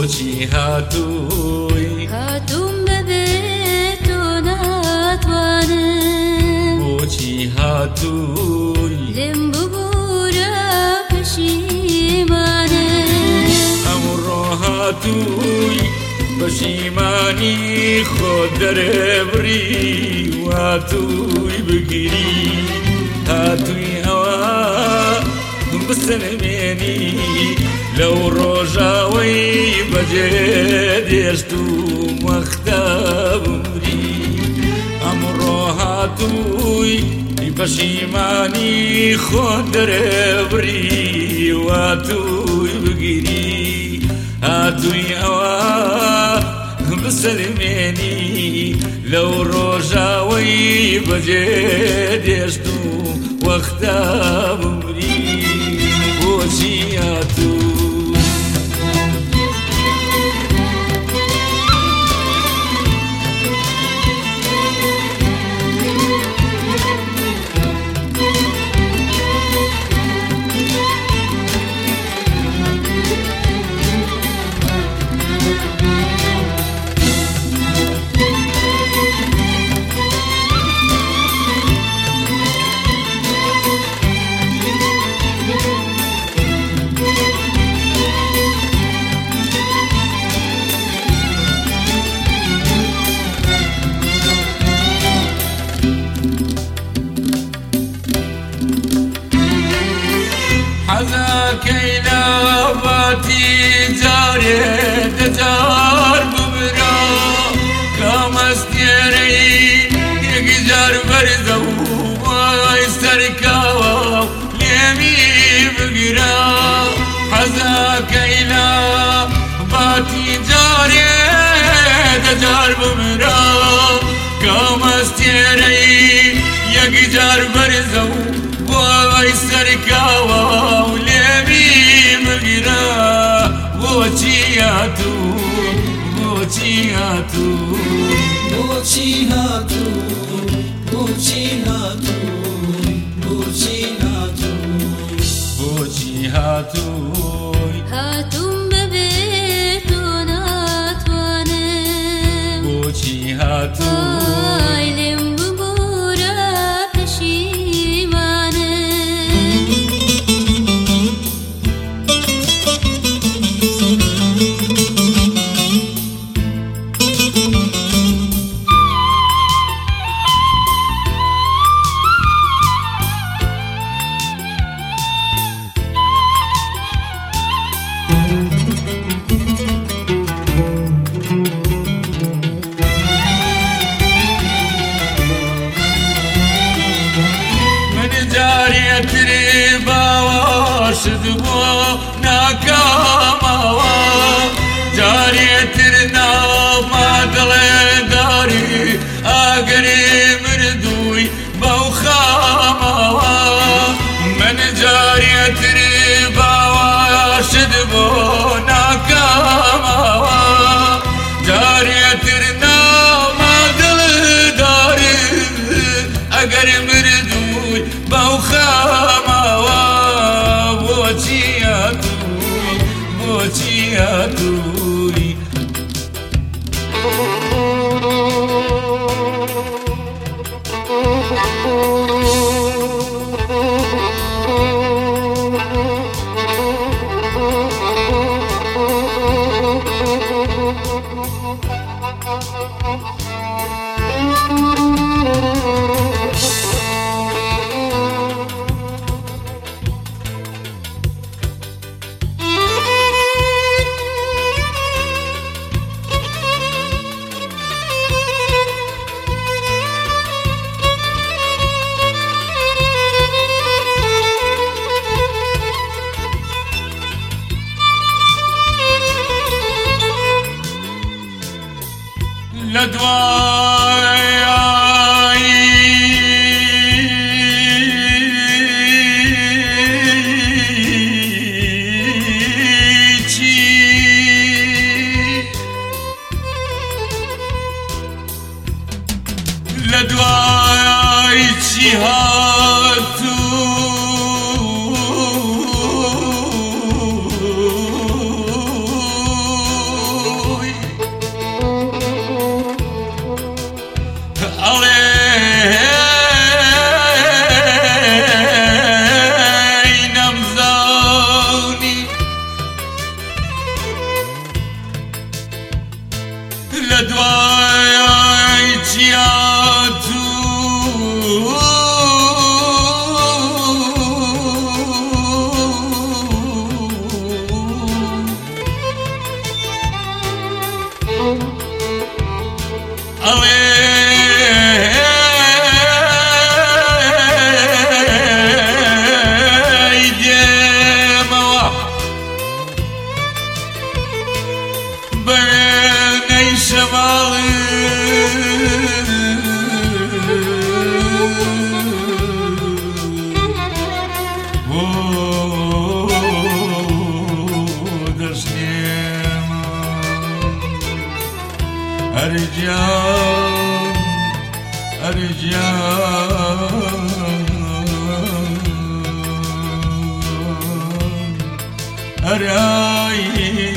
بوچی هاتوی هاتوم به تو نتوانم بوچی هاتوی لم ببورا پشیمانه امرو هاتوی پشیمانی خود در بری و توی بگیری هاتوی هوا بسنمێنی لەو ڕۆژاوەی بەجێ دێشت و مەختە بمری ئەمڕۆ هاتووی پەشیمانی خۆ دەرێبری واتووی بگیری. هاتووی ئەوە بسەلمێنی لەو ڕۆژاوەی بەجێ دێشت و وەختە بمری جار بەرزە و وای سەرکاوە و لێمی بگرە بۆچی هاتوو بۆچی هاتوو بۆچی هاتوو بۆچی هاتوو بۆچی هاتوو אַטוי the world. Thank you. دوای Ercan Ercan